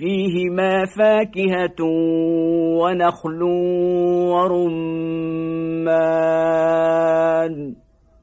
فيهما فاكهة ونخل ورمان.